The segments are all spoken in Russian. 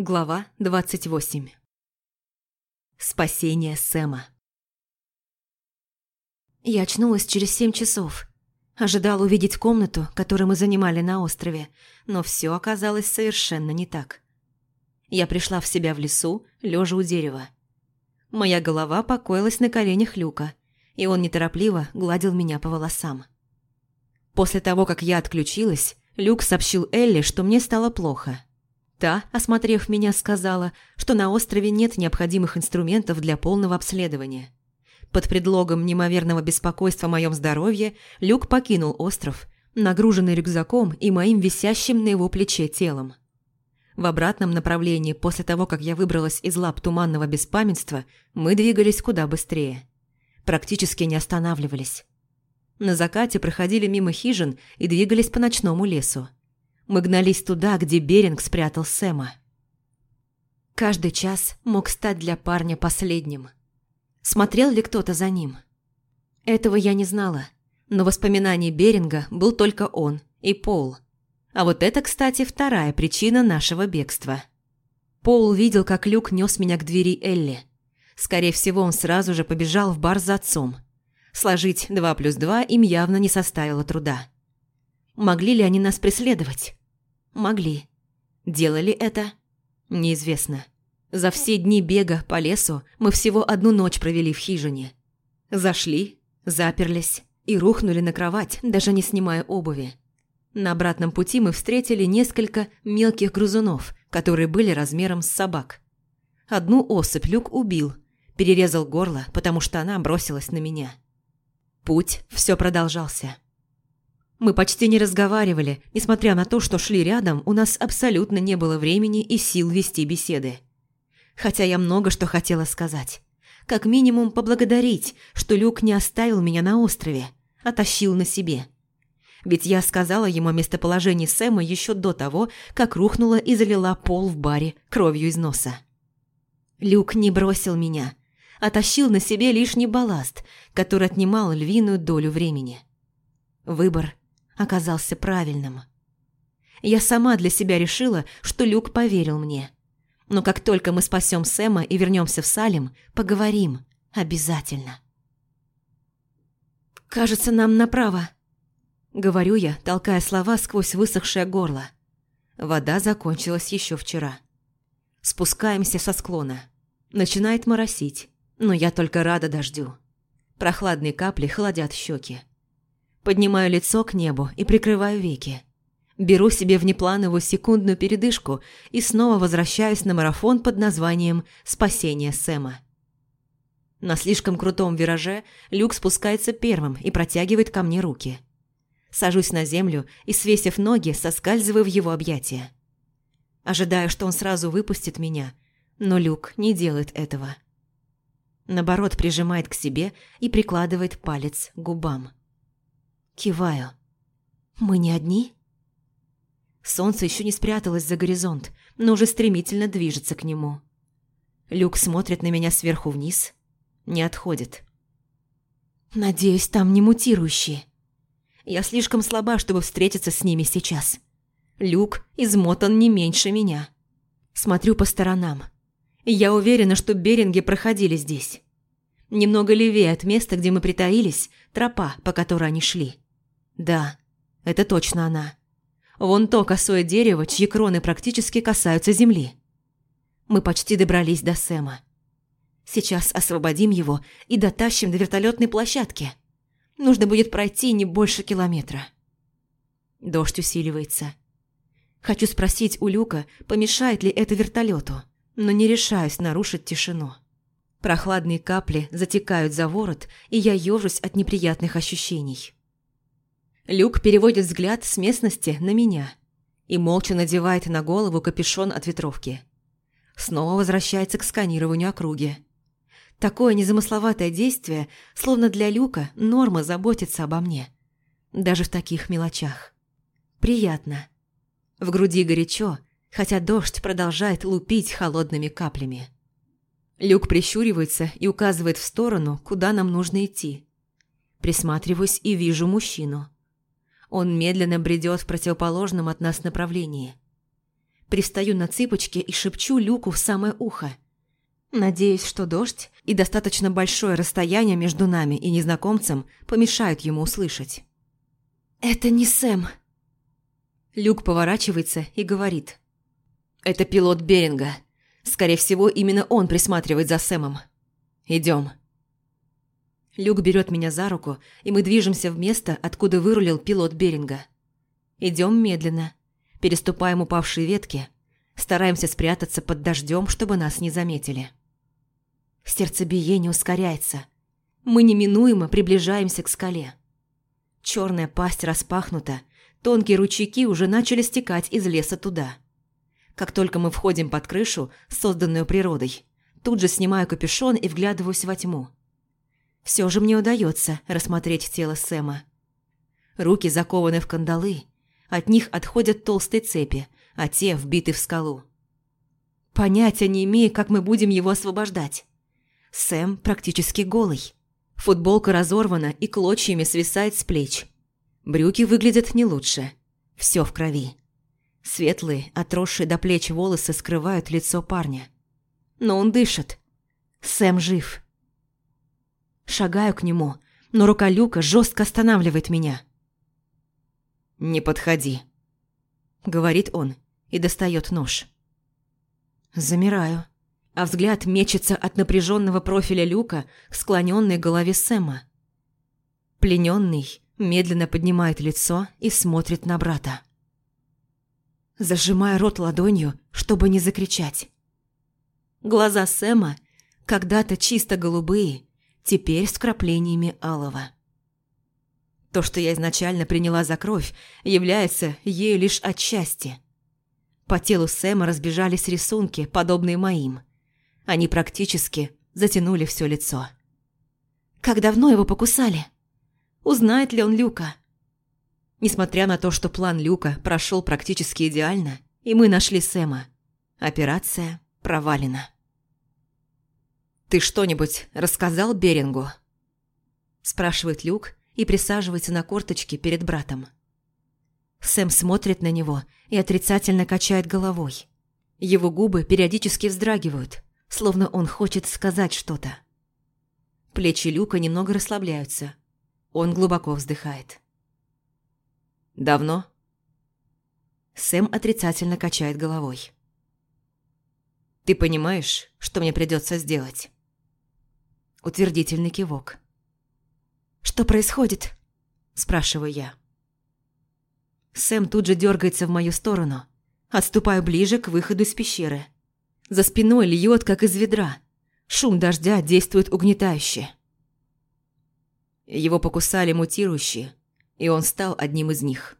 Глава 28 Спасение Сэма Я очнулась через семь часов. Ожидала увидеть комнату, которую мы занимали на острове, но все оказалось совершенно не так. Я пришла в себя в лесу, лежа у дерева. Моя голова покоилась на коленях Люка, и он неторопливо гладил меня по волосам. После того, как я отключилась, Люк сообщил Элли, что мне стало плохо. Та, осмотрев меня, сказала, что на острове нет необходимых инструментов для полного обследования. Под предлогом неимоверного беспокойства о моем здоровье Люк покинул остров, нагруженный рюкзаком и моим висящим на его плече телом. В обратном направлении, после того, как я выбралась из лап туманного беспамятства, мы двигались куда быстрее. Практически не останавливались. На закате проходили мимо хижин и двигались по ночному лесу. Мы гнались туда, где Беринг спрятал Сэма. Каждый час мог стать для парня последним. Смотрел ли кто-то за ним? Этого я не знала, но в воспоминании Беринга был только он и Пол. А вот это, кстати, вторая причина нашего бегства. Пол видел, как Люк нес меня к двери Элли. Скорее всего, он сразу же побежал в бар за отцом – Сложить два плюс два им явно не составило труда. Могли ли они нас преследовать? Могли. Делали это? Неизвестно. За все дни бега по лесу мы всего одну ночь провели в хижине. Зашли, заперлись и рухнули на кровать, даже не снимая обуви. На обратном пути мы встретили несколько мелких грызунов, которые были размером с собак. Одну особь Люк убил, перерезал горло, потому что она бросилась на меня. Путь все продолжался. Мы почти не разговаривали, несмотря на то, что шли рядом, у нас абсолютно не было времени и сил вести беседы. Хотя я много что хотела сказать. Как минимум поблагодарить, что Люк не оставил меня на острове, а тащил на себе. Ведь я сказала ему о местоположении Сэма еще до того, как рухнула и залила пол в баре кровью из носа. Люк не бросил меня, а тащил на себе лишний балласт, который отнимал львиную долю времени. Выбор оказался правильным. Я сама для себя решила, что Люк поверил мне. Но как только мы спасем Сэма и вернемся в Салем, поговорим. Обязательно. «Кажется, нам направо», — говорю я, толкая слова сквозь высохшее горло. Вода закончилась еще вчера. Спускаемся со склона. Начинает моросить но я только рада дождю. Прохладные капли холодят щеки. Поднимаю лицо к небу и прикрываю веки. Беру себе внеплановую секундную передышку и снова возвращаюсь на марафон под названием «Спасение Сэма». На слишком крутом вираже Люк спускается первым и протягивает ко мне руки. Сажусь на землю и, свесив ноги, соскальзываю в его объятия. Ожидаю, что он сразу выпустит меня, но Люк не делает этого. Наоборот, прижимает к себе и прикладывает палец к губам. Киваю. «Мы не одни?» Солнце еще не спряталось за горизонт, но уже стремительно движется к нему. Люк смотрит на меня сверху вниз, не отходит. «Надеюсь, там не мутирующие. Я слишком слаба, чтобы встретиться с ними сейчас. Люк измотан не меньше меня. Смотрю по сторонам. Я уверена, что Беринги проходили здесь. Немного левее от места, где мы притаились, тропа, по которой они шли. Да, это точно она. Вон то косое дерево, чьи кроны практически касаются земли. Мы почти добрались до Сэма. Сейчас освободим его и дотащим до вертолетной площадки. Нужно будет пройти не больше километра. Дождь усиливается. Хочу спросить у Люка, помешает ли это вертолету но не решаюсь нарушить тишину. Прохладные капли затекают за ворот, и я ежусь от неприятных ощущений. Люк переводит взгляд с местности на меня и молча надевает на голову капюшон от ветровки. Снова возвращается к сканированию округи. Такое незамысловатое действие, словно для Люка норма заботиться обо мне. Даже в таких мелочах. Приятно. В груди горячо, хотя дождь продолжает лупить холодными каплями. Люк прищуривается и указывает в сторону, куда нам нужно идти. Присматриваюсь и вижу мужчину. Он медленно бредет в противоположном от нас направлении. Пристаю на цыпочки и шепчу Люку в самое ухо. Надеюсь, что дождь и достаточно большое расстояние между нами и незнакомцем помешают ему услышать. «Это не Сэм». Люк поворачивается и говорит. «Это пилот Беринга. Скорее всего, именно он присматривает за Сэмом. Идем. Люк берет меня за руку, и мы движемся в место, откуда вырулил пилот Беринга. Идем медленно, переступаем упавшие ветки, стараемся спрятаться под дождем, чтобы нас не заметили. Сердцебиение ускоряется. Мы неминуемо приближаемся к скале. Черная пасть распахнута, тонкие ручейки уже начали стекать из леса туда. Как только мы входим под крышу, созданную природой, тут же снимаю капюшон и вглядываюсь во тьму. Все же мне удается рассмотреть тело Сэма. Руки закованы в кандалы, от них отходят толстые цепи, а те вбиты в скалу. Понятия не имею, как мы будем его освобождать. Сэм практически голый. Футболка разорвана и клочьями свисает с плеч. Брюки выглядят не лучше. Все в крови. Светлые, отросшие до плеч волосы скрывают лицо парня. Но он дышит. Сэм жив. Шагаю к нему, но рука Люка жестко останавливает меня. «Не подходи», — говорит он и достает нож. Замираю, а взгляд мечется от напряженного профиля Люка к склоненной голове Сэма. Плененный медленно поднимает лицо и смотрит на брата зажимая рот ладонью, чтобы не закричать. Глаза Сэма, когда-то чисто голубые, теперь с краплениями алого. То, что я изначально приняла за кровь, является ею лишь отчасти. По телу Сэма разбежались рисунки, подобные моим. Они практически затянули все лицо. Как давно его покусали? Узнает ли он Люка? Несмотря на то, что план Люка прошел практически идеально, и мы нашли Сэма, операция провалена. «Ты что-нибудь рассказал Берингу?» спрашивает Люк и присаживается на корточки перед братом. Сэм смотрит на него и отрицательно качает головой. Его губы периодически вздрагивают, словно он хочет сказать что-то. Плечи Люка немного расслабляются. Он глубоко вздыхает. «Давно?» Сэм отрицательно качает головой. «Ты понимаешь, что мне придется сделать?» Утвердительный кивок. «Что происходит?» – спрашиваю я. Сэм тут же дергается в мою сторону. Отступаю ближе к выходу из пещеры. За спиной льет, как из ведра. Шум дождя действует угнетающе. Его покусали мутирующие, и он стал одним из них.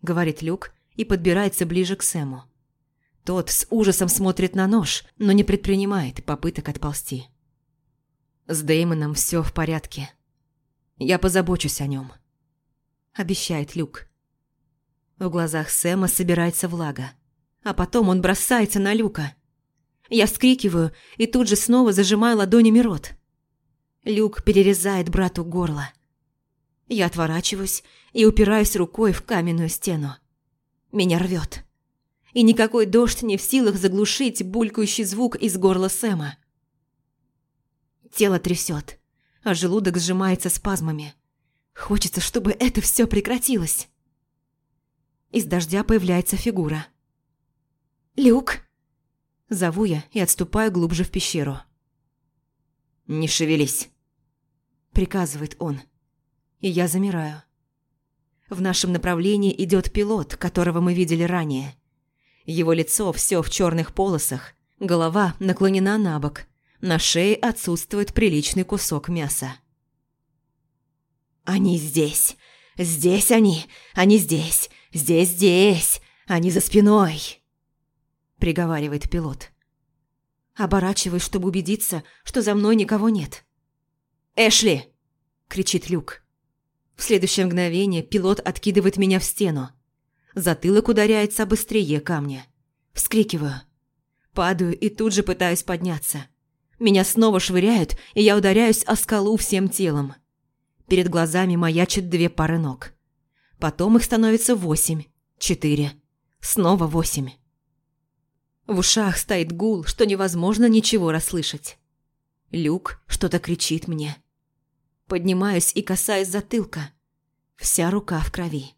Говорит Люк и подбирается ближе к Сэму. Тот с ужасом смотрит на нож, но не предпринимает попыток отползти. С Дэймоном все в порядке. Я позабочусь о нем. Обещает Люк. В глазах Сэма собирается влага. А потом он бросается на Люка. Я вскрикиваю и тут же снова зажимаю ладонями рот. Люк перерезает брату горло. Я отворачиваюсь и упираюсь рукой в каменную стену. Меня рвет. И никакой дождь не в силах заглушить булькающий звук из горла Сэма. Тело трясет, а желудок сжимается спазмами. Хочется, чтобы это все прекратилось. Из дождя появляется фигура. «Люк!» Зову я и отступаю глубже в пещеру. «Не шевелись!» Приказывает он и я замираю. В нашем направлении идет пилот, которого мы видели ранее. Его лицо все в черных полосах, голова наклонена на бок, на шее отсутствует приличный кусок мяса. «Они здесь! Здесь они! Они здесь! Здесь, здесь! Они за спиной!» Приговаривает пилот. Оборачиваюсь, чтобы убедиться, что за мной никого нет. «Эшли!» – кричит Люк. В следующее мгновение пилот откидывает меня в стену. Затылок ударяется быстрее камня. Вскрикиваю. Падаю и тут же пытаюсь подняться. Меня снова швыряют, и я ударяюсь о скалу всем телом. Перед глазами маячат две пары ног. Потом их становится восемь, четыре, снова восемь. В ушах стоит гул, что невозможно ничего расслышать. Люк что-то кричит мне. Поднимаюсь и касаюсь затылка. Вся рука в крови.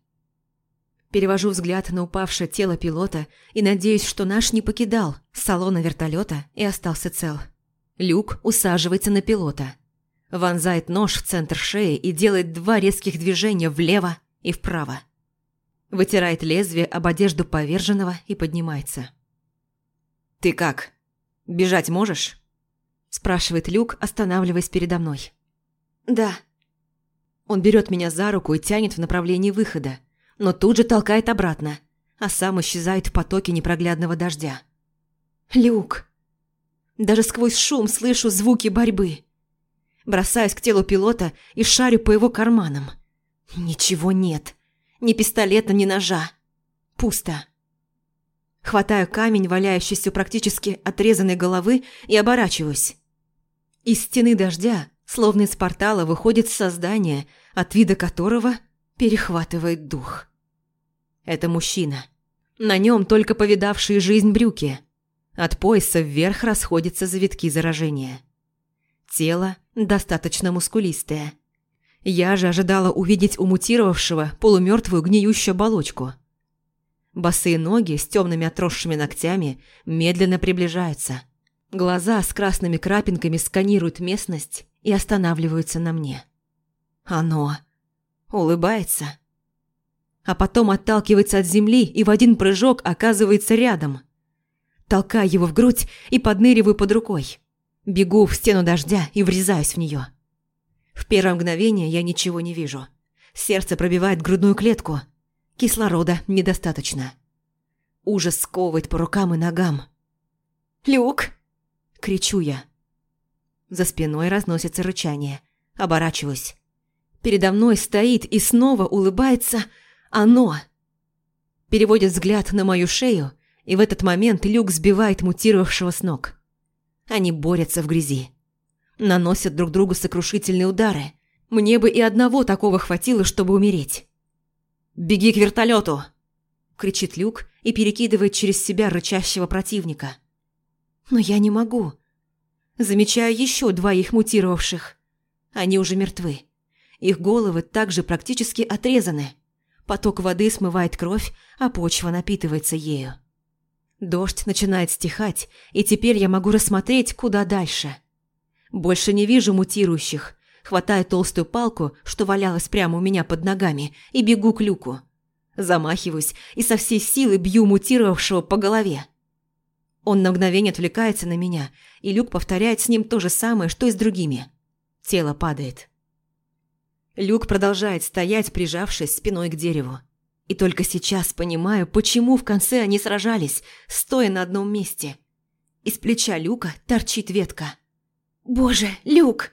Перевожу взгляд на упавшее тело пилота и надеюсь, что наш не покидал салона вертолета и остался цел. Люк усаживается на пилота. Вонзает нож в центр шеи и делает два резких движения влево и вправо. Вытирает лезвие об одежду поверженного и поднимается. «Ты как? Бежать можешь?» Спрашивает Люк, останавливаясь передо мной. «Да». Он берет меня за руку и тянет в направлении выхода, но тут же толкает обратно, а сам исчезает в потоке непроглядного дождя. «Люк!» Даже сквозь шум слышу звуки борьбы. Бросаюсь к телу пилота и шарю по его карманам. Ничего нет. Ни пистолета, ни ножа. Пусто. Хватаю камень, валяющийся практически отрезанной головы, и оборачиваюсь. Из стены дождя, словно из портала, выходит создание, от вида которого перехватывает дух. Это мужчина. На нем только повидавшие жизнь брюки. От пояса вверх расходятся завитки заражения. Тело достаточно мускулистое. Я же ожидала увидеть у мутировавшего полумертвую гниющую оболочку – Босые ноги с темными отросшими ногтями медленно приближаются. Глаза с красными крапинками сканируют местность и останавливаются на мне. Оно улыбается. А потом отталкивается от земли и в один прыжок оказывается рядом. Толкаю его в грудь и подныриваю под рукой. Бегу в стену дождя и врезаюсь в нее. В первое мгновение я ничего не вижу. Сердце пробивает грудную клетку – Кислорода недостаточно. Ужас сковывает по рукам и ногам. «Люк!» – кричу я. За спиной разносится рычание. Оборачиваюсь. Передо мной стоит и снова улыбается оно. Переводит взгляд на мою шею, и в этот момент Люк сбивает мутировавшего с ног. Они борются в грязи. Наносят друг другу сокрушительные удары. Мне бы и одного такого хватило, чтобы умереть. «Беги к вертолету!» – кричит Люк и перекидывает через себя рычащего противника. «Но я не могу. Замечаю еще двоих мутировавших. Они уже мертвы. Их головы также практически отрезаны. Поток воды смывает кровь, а почва напитывается ею. Дождь начинает стихать, и теперь я могу рассмотреть, куда дальше. Больше не вижу мутирующих, Хватаю толстую палку, что валялась прямо у меня под ногами, и бегу к люку. Замахиваюсь и со всей силы бью мутировавшего по голове. Он на мгновение отвлекается на меня, и Люк повторяет с ним то же самое, что и с другими. Тело падает. Люк продолжает стоять, прижавшись спиной к дереву. И только сейчас понимаю, почему в конце они сражались, стоя на одном месте. Из плеча Люка торчит ветка. «Боже, Люк!»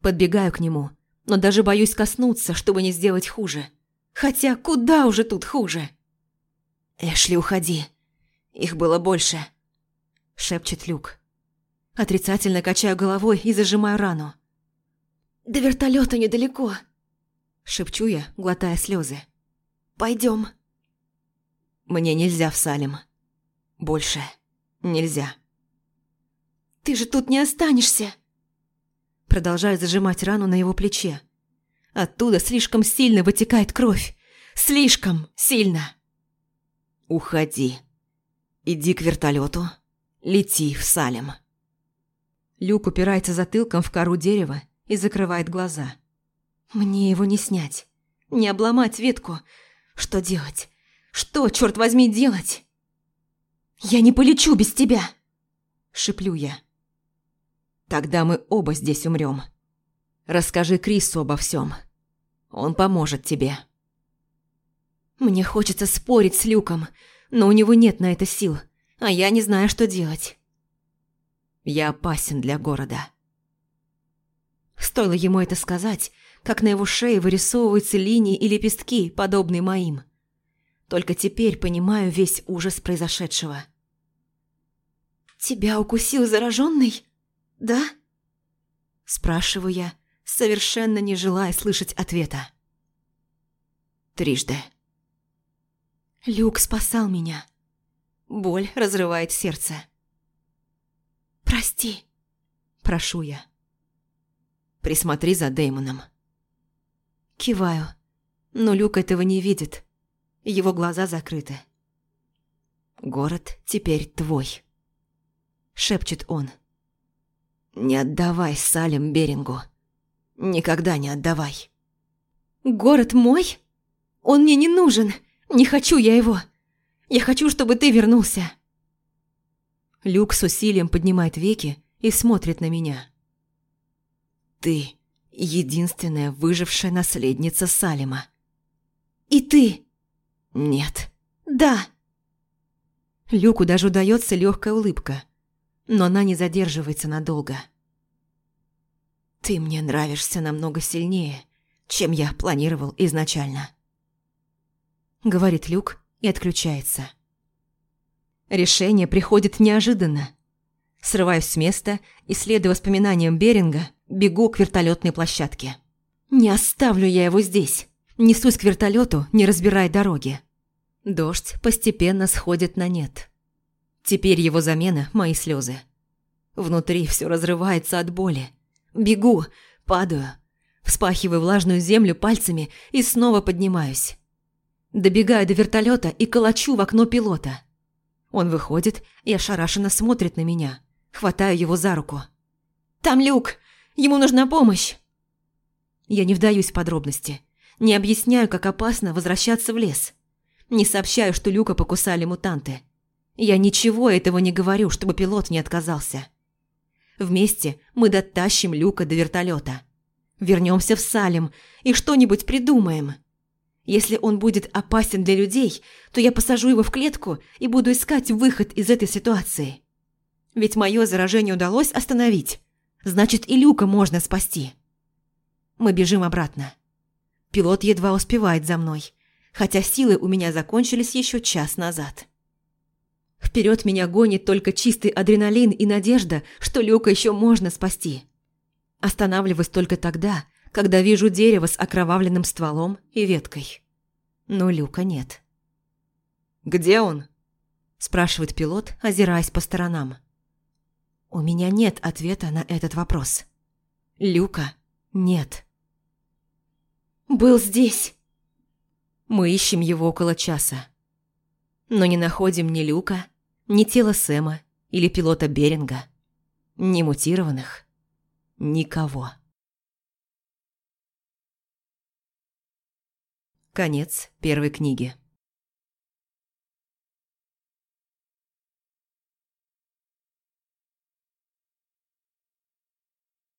Подбегаю к нему, но даже боюсь коснуться, чтобы не сделать хуже. Хотя куда уже тут хуже? «Эшли, уходи. Их было больше», – шепчет Люк. Отрицательно качаю головой и зажимаю рану. «До вертолета недалеко», – шепчу я, глотая слезы. Пойдем. «Мне нельзя в Салем. Больше нельзя». «Ты же тут не останешься!» Продолжаю зажимать рану на его плече. Оттуда слишком сильно вытекает кровь. Слишком сильно. Уходи. Иди к вертолету. Лети в Салем. Люк упирается затылком в кору дерева и закрывает глаза. Мне его не снять. Не обломать ветку. Что делать? Что, черт возьми, делать? Я не полечу без тебя! Шиплю я. Тогда мы оба здесь умрем. Расскажи Крису обо всем. Он поможет тебе. Мне хочется спорить с Люком, но у него нет на это сил, а я не знаю, что делать. Я опасен для города. Стоило ему это сказать, как на его шее вырисовываются линии и лепестки, подобные моим. Только теперь понимаю весь ужас произошедшего. «Тебя укусил зараженный?» «Да?» Спрашиваю я, совершенно не желая слышать ответа. Трижды. Люк спасал меня. Боль разрывает сердце. «Прости», – прошу я. «Присмотри за Дэймоном». Киваю, но Люк этого не видит. Его глаза закрыты. «Город теперь твой», – шепчет он. «Не отдавай Салем Берингу. Никогда не отдавай». «Город мой? Он мне не нужен. Не хочу я его. Я хочу, чтобы ты вернулся». Люк с усилием поднимает веки и смотрит на меня. «Ты единственная выжившая наследница Салима». «И ты?» «Нет». «Да». Люку даже удается легкая улыбка, но она не задерживается надолго. «Ты мне нравишься намного сильнее, чем я планировал изначально», — говорит Люк и отключается. Решение приходит неожиданно. Срываюсь с места и, воспоминаниям Беринга, бегу к вертолетной площадке. Не оставлю я его здесь. Несусь к вертолету, не разбирая дороги. Дождь постепенно сходит на нет. Теперь его замена – мои слезы. Внутри все разрывается от боли. Бегу, падаю, вспахиваю влажную землю пальцами и снова поднимаюсь. Добегаю до вертолета и колочу в окно пилота. Он выходит и ошарашенно смотрит на меня. Хватаю его за руку. «Там люк! Ему нужна помощь!» Я не вдаюсь в подробности. Не объясняю, как опасно возвращаться в лес. Не сообщаю, что Люка покусали мутанты. Я ничего этого не говорю, чтобы пилот не отказался. Вместе мы дотащим Люка до вертолета. Вернемся в Салем и что-нибудь придумаем. Если он будет опасен для людей, то я посажу его в клетку и буду искать выход из этой ситуации. Ведь мое заражение удалось остановить. Значит, и Люка можно спасти. Мы бежим обратно. Пилот едва успевает за мной хотя силы у меня закончились еще час назад. Вперед меня гонит только чистый адреналин и надежда, что Люка еще можно спасти. Останавливаюсь только тогда, когда вижу дерево с окровавленным стволом и веткой. Но Люка нет. «Где он?» – спрашивает пилот, озираясь по сторонам. У меня нет ответа на этот вопрос. Люка нет. «Был здесь!» Мы ищем его около часа. Но не находим ни Люка, ни тело Сэма или пилота Беринга, ни мутированных, никого. Конец первой книги.